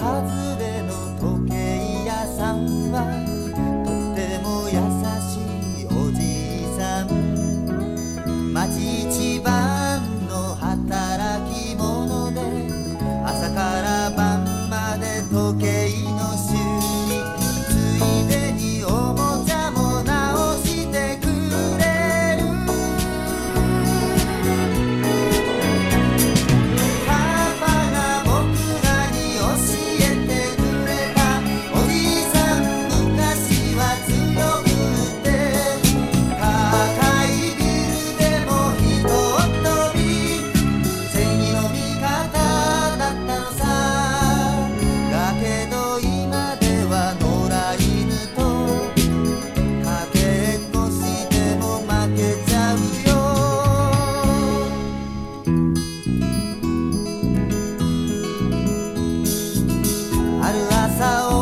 heart esa.